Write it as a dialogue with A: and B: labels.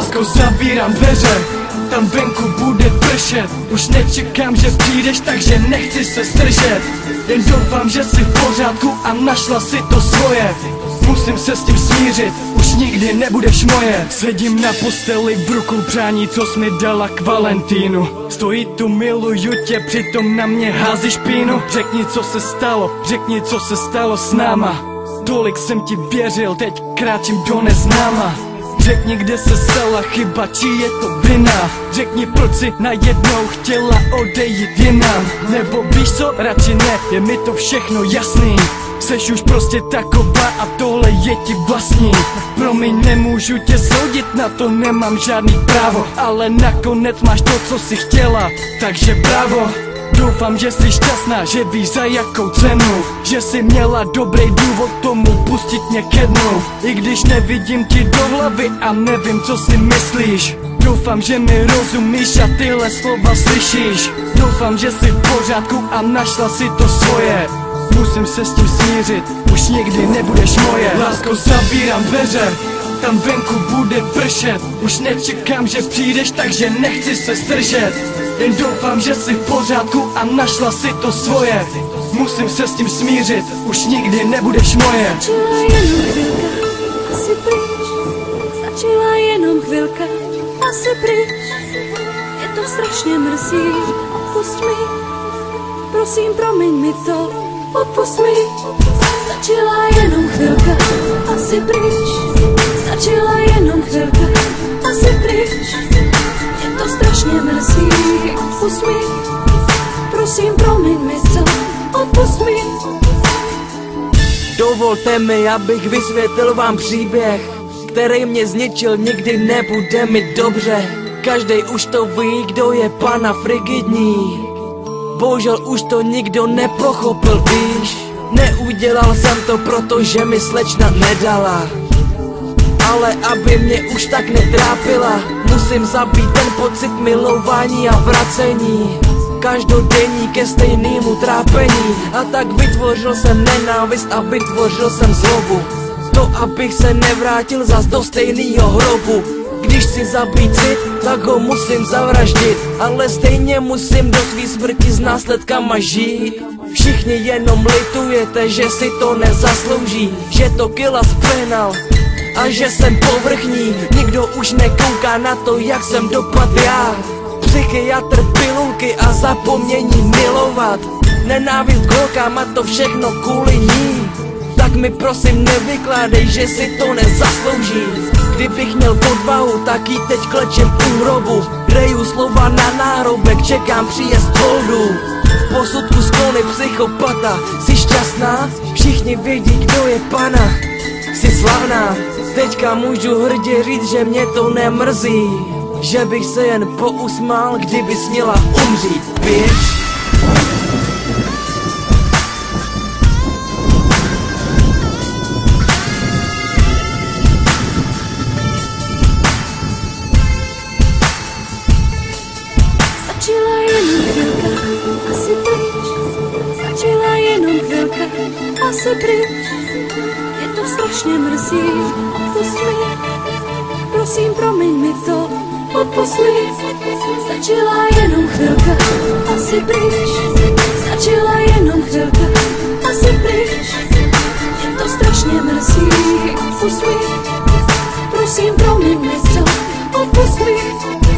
A: Lásko, zavírám dveře, tam venku bude pršet. Už nečekám, že přijdeš, takže nechci se zdržet. Jen doufám, že jsi v pořádku a našla si to svoje. Musím se s tím smířit, už nikdy nebudeš moje. Sedím na posteli v ruku přání, co jsi mi dala k Valentínu. Stojí tu, miluju tě, přitom na mě házíš pínu. Řekni, co se stalo, řekni, co se stalo s náma. Tolik jsem ti věřil, teď kráčím do neznáma Řekni, kde se stala chyba, či je to vina? Řekni, proč si najednou chtěla odejít jinam? Nebo víš co, radši ne, je mi to všechno jasný. Seš už prostě taková a tohle je ti vlastní. Promiň, nemůžu tě soudit, na to nemám žádný právo. Ale nakonec máš to, co si chtěla, takže bravo Doufám, že jsi šťastná, že víš za jakou cenu. Že jsi měla dobrý důvod tomu pustit mě ke dnu. I když nevidím ti do hlavy a nevím, co si myslíš. Doufám, že mi rozumíš a tyhle slova slyšíš. Doufám, že jsi v pořádku a našla si to svoje. Musím se s tím smířit, už nikdy nebudeš moje. Lásko, zavírám dveře, tam venku bude pršet. Už nečekám, že přijdeš, takže nechci se zdržet. Jen doufám, že jsi v pořádku a našla si to svoje. Musím se s tím smířit, už nikdy nebudeš moje.
B: Stačila jenom chvilka, asi pryč. Jenom chvilka, asi pryč. Je to strašně mrzí, odpust mi. Prosím, promiň mi to, odpust mi. Stačila jenom chvilka, asi pryč odpust mi Prosím, promiň mi to, odpust mi
C: Dovolte mi, abych vysvětlil vám příběh, který mě zničil, nikdy nebude mi dobře. Každý už to ví, kdo je pana frigidní. Bohužel už to nikdo nepochopil, víš. Neudělal jsem to, protože mi slečna nedala. Ale aby mě už tak netrápila, musím zabít ten pocit milování a vracení. Každodenní ke stejnému trápení. A tak vytvořil jsem nenávist a vytvořil jsem zlobu. To, abych se nevrátil zas do stejného hrobu. Když si zabít cit, tak ho musím zavraždit. Ale stejně musím do svý smrti s následkama žít. Všichni jenom litujete, že si to nezaslouží. Že to kila spehnal a že jsem povrchní Nikdo už nekouká na to, jak jsem dopad já. Psychiatr, pilulky a zapomnění milovat. Nenávist k holkám a to všechno kvůli ní. Tak mi prosím nevykládej, že si to nezaslouží. Kdybych měl podvahu, tak jí teď klečem u hrobu. Reju slova na nárobek, čekám příjezd holdu. Posudku sklony psychopata, jsi šťastná? Všichni vědí, kdo je pana. Jsi slavná, teďka můžu hrdě říct, že mě to nemrzí že bych se jen pousmál, kdyby směla umřít, bitch
B: asi pryč. Je to strašně mrzí, odpust mi Prosím, promiň mi to, odpust mi Stačila jenom chvilka, asi pryč. Stačila jenom chvilka, asi pryč. Je to strašně mrzí, odpust mi Prosím, promiň mi to, odpust mi